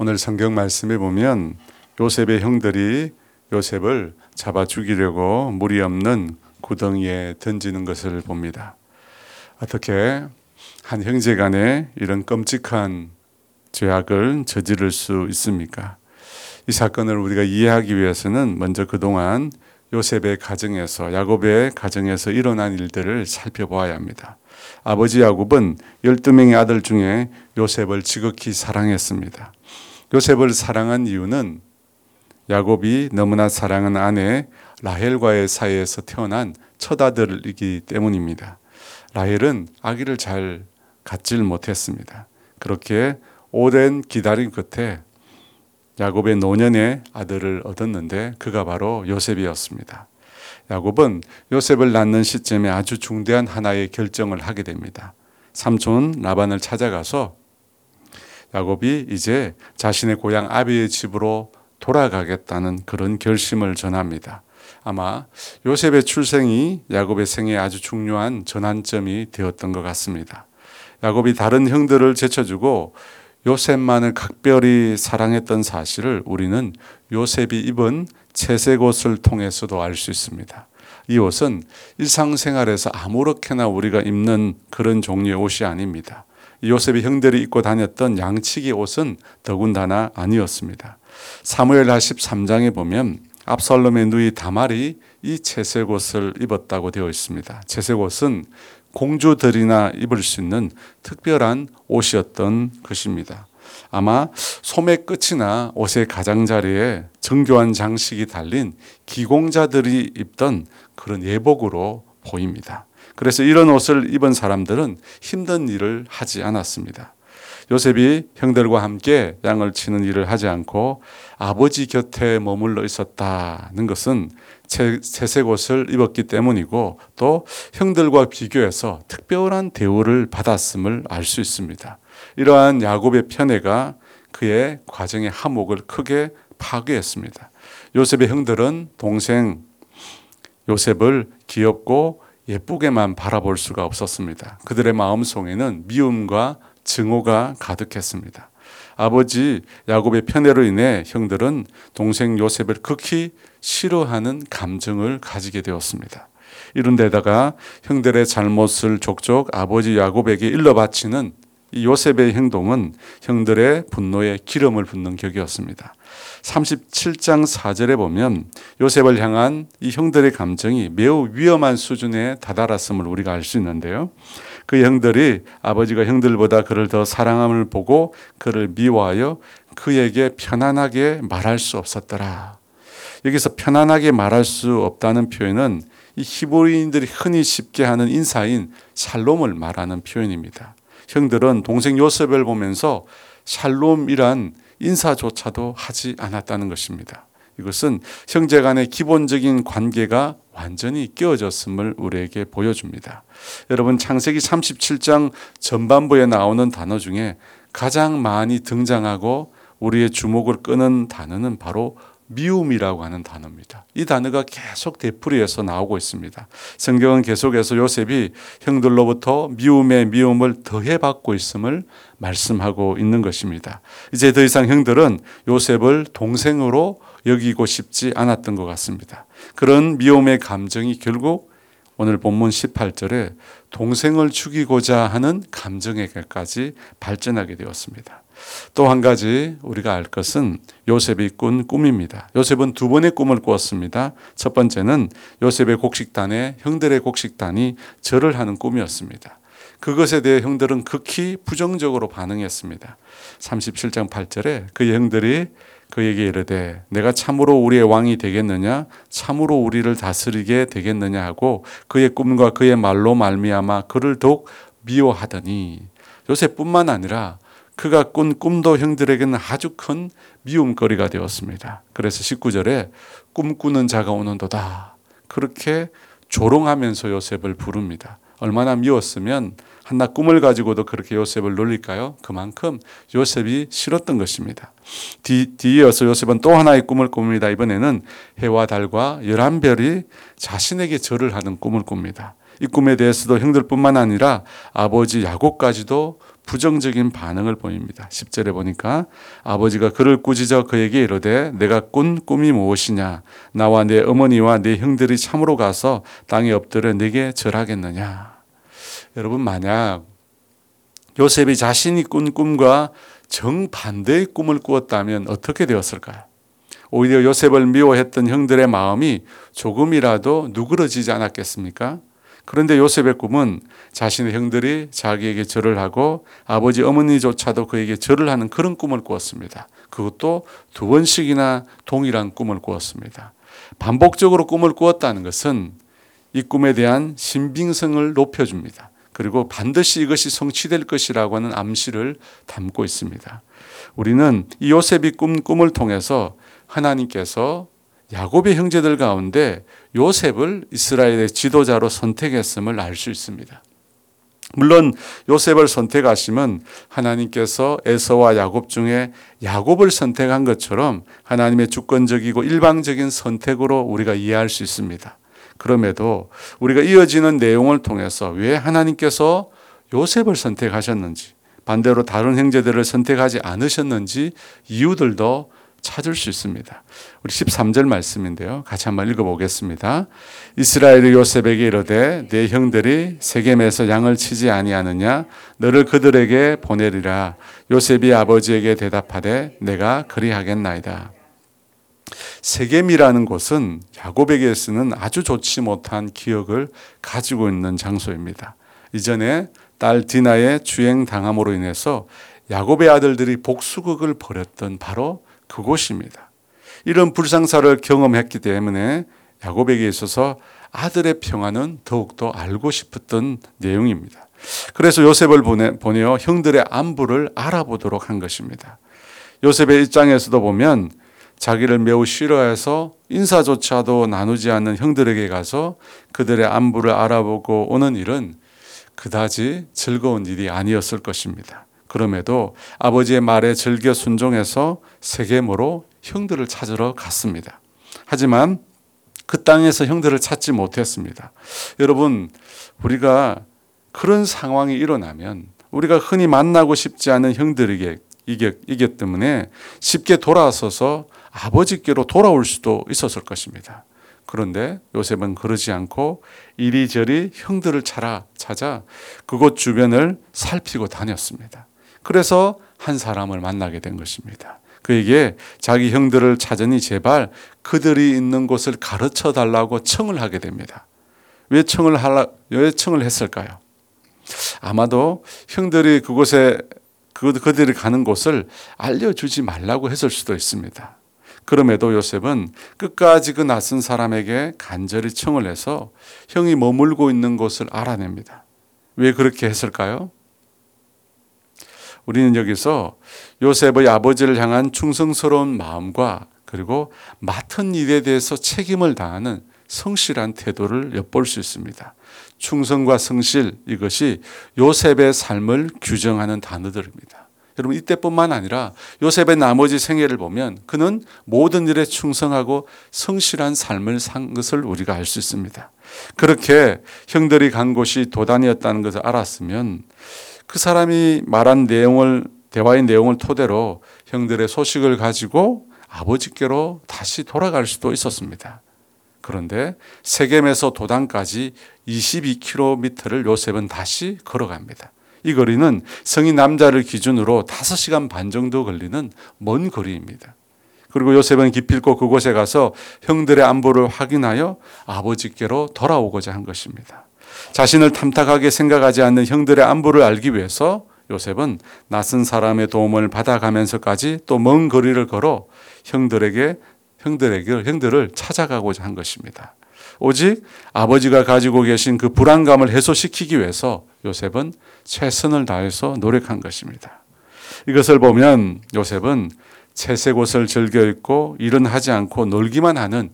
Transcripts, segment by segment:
오늘 성경 말씀에 보면 요셉의 형들이 요셉을 잡아 죽이려고 무리 없는 구덩이에 던지는 것을 봅니다. 어떻게 한 형제 간에 이런 끔찍한 죄악을 저지를 수 있습니까? 이 사건을 우리가 이해하기 위해서는 먼저 그동안 요셉의 가정에서 야곱의 가정에서 일어난 일들을 살펴보아야 합니다. 아버지 야곱은 12명의 아들 중에 요셉을 지극히 사랑했습니다. 요셉을 사랑한 이유는 야곱이 너무나 사랑한 아내 라헬과의 사이에서 태어난 첫 아들이기 때문입니다. 라헬은 아기를 잘 갖질 못했습니다. 그렇게 오랜 기다림 끝에 야곱의 노년의 아들을 얻었는데 그가 바로 요셉이었습니다. 야곱은 요셉을 낳는 시점에 아주 중대한 하나의 결정을 하게 됩니다. 삼촌 라반을 찾아가서 야곱이 이제 자신의 고향 아비의 집으로 돌아가겠다는 그런 결심을 전합니다. 아마 요셉의 출생이 야곱의 생에 아주 중요한 전환점이 되었던 것 같습니다. 야곱이 다른 형들을 제쳐주고 요셉만을 각별히 사랑했던 사실을 우리는 요셉이 입은 채색 옷을 통해서도 알 수 있습니다. 이 옷은 일상생활에서 아무렇게나 우리가 입는 그런 종류의 옷이 아닙니다. 요셉이 형들이 입고 다녔던 양치기 옷은 더군다나 아니었습니다. 사무엘하 13장에 보면 압살롬의 누이 다말이 이 채색 옷을 입었다고 되어 있습니다. 채색 옷은 공주들이나 입을 수 있는 특별한 옷이었던 것입니다. 아마 소매 끝이나 옷의 가장자리에 정교한 장식이 달린 기공자들이 입던 그런 예복으로 보입니다. 그래서 이런 옷을 입은 사람들은 힘든 일을 하지 않았습니다. 요셉이 형들과 함께 양을 치는 일을 하지 않고 아버지 곁에 머물러 있었다는 것은 채색 옷을 입었기 때문이고 또 형들과 비교해서 특별한 대우를 받았음을 알 수 있습니다. 이러한 야곱의 편애가 그의 과정의 화목을 크게 파괴했습니다. 요셉의 형들은 동생 요셉을 귀엽고 예쁘게만 바라볼 수가 없었습니다. 그들의 마음속에는 미움과 증오가 가득했습니다. 아버지 야곱의 편애로 인해 형들은 동생 요셉을 극히 싫어하는 감정을 가지게 되었습니다. 이런 데다가 형들의 잘못을 족족 아버지 야곱에게 일러 바치는 이 요셉의 행동은 형들의 분노에 기름을 붓는 격이었습니다. 37장 4절에 보면 요셉을 향한 이 형들의 감정이 매우 위험한 수준에 다다랐음을 우리가 알 수 있는데요. 그 형들이 아버지가 형들보다 그를 더 사랑함을 보고 그를 미워하여 그에게 편안하게 말할 수 없었더라. 여기서 편안하게 말할 수 없다는 표현은 이 히브리인들이 흔히 쉽게 하는 인사인 샬롬을 말하는 표현입니다. 형들은 동생 요셉을 보면서 샬롬이란 인사조차도 하지 않았다는 것입니다. 이것은 형제 간의 기본적인 관계가 완전히 깨어졌음을 우리에게 보여줍니다. 여러분 창세기 37장 전반부에 나오는 단어 중에 가장 많이 등장하고 우리의 주목을 끄는 단어는 바로 미움이라고 하는 단어입니다. 이 단어가 계속 되풀이해서 나오고 있습니다. 성경은 계속해서 요셉이 형들로부터 미움의 미움을 더해 받고 있음을 말씀하고 있는 것입니다. 이제 더 이상 형들은 요셉을 동생으로 여기고 싶지 않았던 것 같습니다. 그런 미움의 감정이 결국 오늘 본문 18절에 동생을 죽이고자 하는 감정에까지 발전하게 되었습니다. 또 한 가지 우리가 알 것은 요셉이 꾼 꿈입니다. 요셉은 두 번의 꿈을 꾸었습니다. 첫 번째는 요셉의 곡식단에 형들의 곡식단이 절을 하는 꿈이었습니다. 그것에 대해 형들은 극히 부정적으로 반응했습니다. 37장 8절에 그 형들이 그에게 이르되 내가 참으로 우리의 왕이 되겠느냐 참으로 우리를 다스리게 되겠느냐 하고 그의 꿈과 그의 말로 말미암아 그를 더욱 미워하더니 요셉뿐만 아니라 그가 꾼 꿈도 형들에게는 아주 큰 미움거리가 되었습니다. 그래서 19절에 꿈꾸는 자가 오는도다. 그렇게 조롱하면서 요셉을 부릅니다. 얼마나 미웠으면 한낱 꿈을 가지고도 그렇게 요셉을 놀릴까요? 그만큼 요셉이 싫었던 것입니다. 뒤, 뒤이어서 요셉은 또 하나의 꿈을 꿉니다. 이번에는 해와 달과 열한 별이 자신에게 절을 하는 꿈을 꿉니다. 이 꿈에 대해서도 형들뿐만 아니라 아버지 야곱까지도 부정적인 반응을 보입니다. 10절에 보니까 아버지가 그를 꾸짖어 그에게 이르되 내가 꾼 꿈이 무엇이냐 나와 내 어머니와 내 형들이 참으로 가서 땅에 엎드려 내게 절하겠느냐 여러분 만약 요셉이 자신이 꾼 꿈과 정반대의 꿈을 꾸었다면 어떻게 되었을까요? 오히려 요셉을 미워했던 형들의 마음이 조금이라도 누그러지지 않았겠습니까? 그런데 요셉의 꿈은 자신의 형들이 자기에게 절을 하고 아버지 어머니조차도 그에게 절을 하는 그런 꿈을 꾸었습니다. 그것도 두 번씩이나 동일한 꿈을 꾸었습니다. 반복적으로 꿈을 꾸었다는 것은 이 꿈에 대한 신빙성을 높여줍니다. 그리고 반드시 이것이 성취될 것이라고 하는 암시를 담고 있습니다. 우리는 이 요셉이 꿈 꿈을 통해서 하나님께서 야곱의 형제들 가운데 요셉을 이스라엘의 지도자로 선택했음을 알 수 있습니다. 물론 요셉을 선택하시면 하나님께서 에서와 야곱 중에 야곱을 선택한 것처럼 하나님의 주권적이고 일방적인 선택으로 우리가 이해할 수 있습니다. 그럼에도 우리가 이어지는 내용을 통해서 왜 하나님께서 요셉을 선택하셨는지 반대로 다른 형제들을 선택하지 않으셨는지 이유들도 찾을 수 있습니다. 우리 13절 말씀인데요. 같이 한번 읽어보겠습니다. 이스라엘이 요셉에게 이르되 내 형들이 세겜에서 양을 치지 아니하느냐 너를 그들에게 보내리라 요셉이 아버지에게 대답하되 내가 그리하겠나이다. 세겜이라는 곳은 야곱에게서는 아주 좋지 못한 기억을 가지고 있는 장소입니다. 이전에 딸 디나의 주행 당함으로 인해서 야곱의 아들들이 복수극을 벌였던 바로 그곳입니다. 이런 불상사를 경험했기 때문에 야곱에게 있어서 아들의 평안은 더욱더 알고 싶었던 내용입니다. 그래서 요셉을 보내, 보내어 형들의 안부를 알아보도록 한 것입니다. 요셉의 입장에서도 보면 자기를 매우 싫어해서 인사조차도 나누지 않는 형들에게 가서 그들의 안부를 알아보고 오는 일은 그다지 즐거운 일이 아니었을 것입니다. 그럼에도 아버지의 말에 즐겨 순종해서 세겜으로 형들을 찾으러 갔습니다. 하지만 그 땅에서 형들을 찾지 못했습니다. 여러분, 우리가 그런 상황이 일어나면 우리가 흔히 만나고 싶지 않은 형들에게 이기 때문에 쉽게 돌아서서 아버지께로 돌아올 수도 있었을 것입니다. 그런데 요셉은 그러지 않고 이리저리 형들을 찾아 찾아 그곳 주변을 살피고 다녔습니다. 그래서 한 사람을 만나게 된 것입니다. 그에게 자기 형들을 찾으니 제발 그들이 있는 곳을 가르쳐 달라고 청을 하게 됩니다. 왜 청을 하라, 왜 청을 했을까요? 아마도 형들이 그곳에 그, 그들이 가는 곳을 알려주지 말라고 했을 수도 있습니다. 그럼에도 요셉은 끝까지 그 낯선 사람에게 간절히 청을 해서 형이 머물고 있는 곳을 알아냅니다. 왜 그렇게 했을까요? 우리는 여기서 요셉의 아버지를 향한 충성스러운 마음과 그리고 맡은 일에 대해서 책임을 다하는 성실한 태도를 엿볼 수 있습니다. 충성과 성실 이것이 요셉의 삶을 규정하는 단어들입니다. 여러분 이때뿐만 아니라 요셉의 나머지 생애를 보면 그는 모든 일에 충성하고 성실한 삶을 산 것을 우리가 알 수 있습니다. 그렇게 형들이 간 곳이 도단이었다는 것을 알았으면 그 사람이 말한 내용을 대화의 내용을 토대로 형들의 소식을 가지고 아버지께로 다시 돌아갈 수도 있었습니다. 그런데 세겜에서 도단까지 22km를 요셉은 다시 걸어갑니다. 이 거리는 성인 남자를 기준으로 5시간 반 정도 걸리는 먼 거리입니다. 그리고 요셉은 기필코 그곳에 가서 형들의 안부를 확인하여 아버지께로 돌아오고자 한 것입니다. 자신을 탐탁하게 생각하지 않는 형들의 안부를 알기 위해서 요셉은 낯선 사람의 도움을 받아가면서까지 또 먼 거리를 걸어 형들에게 형들에게 형들을 찾아가고자 한 것입니다. 오직 아버지가 가지고 계신 그 불안감을 해소시키기 위해서 요셉은 최선을 다해서 노력한 것입니다. 이것을 보면 요셉은 채색 옷을 즐겨 입고 일은 하지 않고 놀기만 하는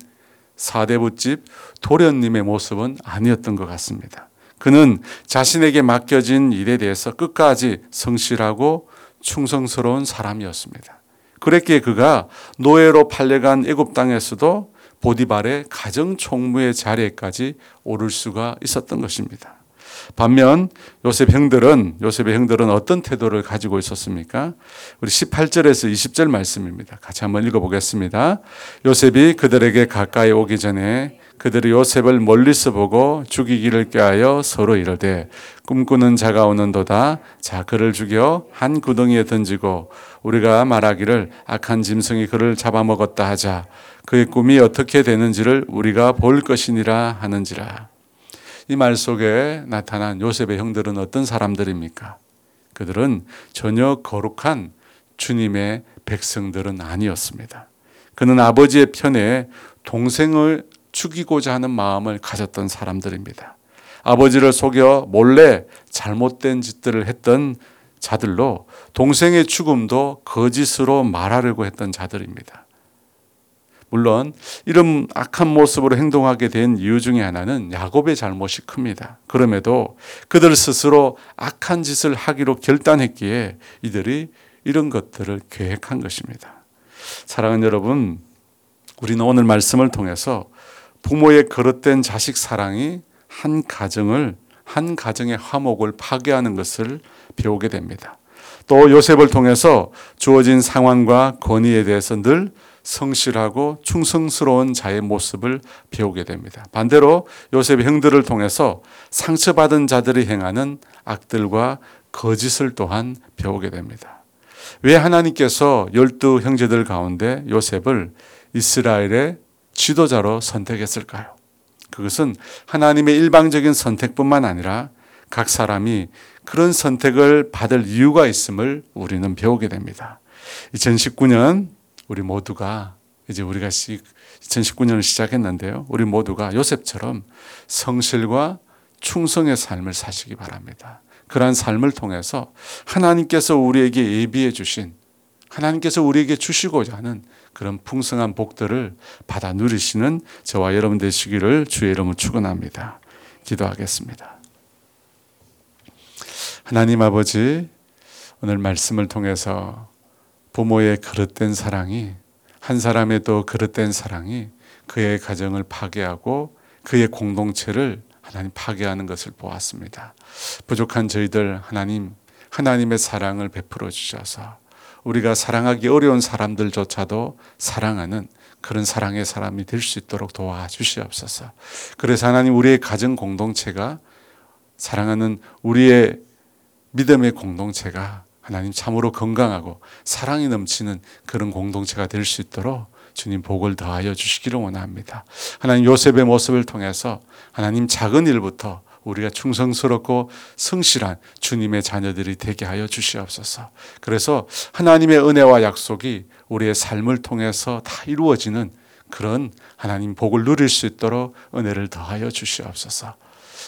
사대부집 도련님의 모습은 아니었던 것 같습니다. 그는 자신에게 맡겨진 일에 대해서 끝까지 성실하고 충성스러운 사람이었습니다. 그랬기에 그가 노예로 팔려간 애굽 땅에서도 보디발의 가정 총무의 자리에까지 오를 수가 있었던 것입니다. 반면 요셉 형들은 요셉의 형들은 어떤 태도를 가지고 있었습니까? 우리 18절에서 20절 말씀입니다. 같이 한번 읽어 보겠습니다. 요셉이 그들에게 가까이 오기 전에 그들이 요셉을 멀리서 보고 죽이기를 꾀하여 서로 이르되 꿈꾸는 자가 오는도다 자 그를 죽여 한 구덩이에 던지고 우리가 말하기를 악한 짐승이 그를 잡아먹었다 하자 그의 꿈이 어떻게 되는지를 우리가 볼 것이니라 하는지라 이 말 속에 나타난 요셉의 형들은 어떤 사람들입니까? 그들은 전혀 거룩한 주님의 백성들은 아니었습니다. 그는 아버지의 편에 동생을 죽이고자 하는 마음을 가졌던 사람들입니다. 아버지를 속여 몰래 잘못된 짓들을 했던 자들로 동생의 죽음도 거짓으로 말하려고 했던 자들입니다. 물론 이런 악한 모습으로 행동하게 된 이유 중에 하나는 야곱의 잘못이 큽니다. 그럼에도 그들 스스로 악한 짓을 하기로 결단했기에 이들이 이런 것들을 계획한 것입니다. 사랑하는 여러분, 우리는 오늘 말씀을 통해서 부모의 거릇된 자식 사랑이 한 가정을 한 가정의 화목을 파괴하는 것을 배우게 됩니다. 또 요셉을 통해서 주어진 상황과 권위에 대해서 늘 성실하고 충성스러운 자의 모습을 배우게 됩니다. 반대로 요셉의 형들을 통해서 상처받은 자들이 행하는 악들과 거짓을 또한 배우게 됩니다. 왜 하나님께서 열두 형제들 가운데 요셉을 이스라엘의 지도자로 선택했을까요? 그것은 하나님의 일방적인 선택뿐만 아니라 각 사람이 그런 선택을 받을 이유가 있음을 우리는 배우게 됩니다. 2019년 우리 모두가 이제 우리가 2019년을 시작했는데요. 우리 모두가 요셉처럼 성실과 충성의 삶을 사시기 바랍니다. 그러한 삶을 통해서 하나님께서 우리에게 예비해 주신 하나님께서 우리에게 주시고자 하는 그런 풍성한 복들을 받아 누리시는 저와 여러분 되시기를 주의 이름으로 축원합니다. 기도하겠습니다. 하나님 아버지 오늘 말씀을 통해서 부모의 그릇된 사랑이 한 사람의 또 그릇된 사랑이 그의 가정을 파괴하고 그의 공동체를 하나님 파괴하는 것을 보았습니다. 부족한 저희들 하나님 하나님의 사랑을 베풀어 주셔서 우리가 사랑하기 어려운 사람들조차도 사랑하는 그런 사랑의 사람이 될 수 있도록 도와주시옵소서. 그래서 하나님 우리의 가정 공동체가 사랑하는 우리의 믿음의 공동체가 하나님 참으로 건강하고 사랑이 넘치는 그런 공동체가 될 수 있도록 주님 복을 더하여 주시기를 원합니다. 하나님 요셉의 모습을 통해서 하나님 작은 일부터 우리가 충성스럽고 성실한 주님의 자녀들이 되게 하여 주시옵소서. 그래서 하나님의 은혜와 약속이 우리의 삶을 통해서 다 이루어지는 그런 하나님 복을 누릴 수 있도록 은혜를 더하여 주시옵소서.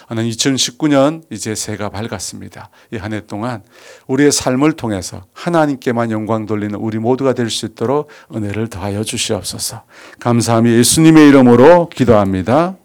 하나님 2019년 이제 새가 밝았습니다. 이 한 해 동안 우리의 삶을 통해서 하나님께만 영광 돌리는 우리 모두가 될 수 있도록 은혜를 더하여 주시옵소서. 감사함이 예수님의 이름으로 기도합니다.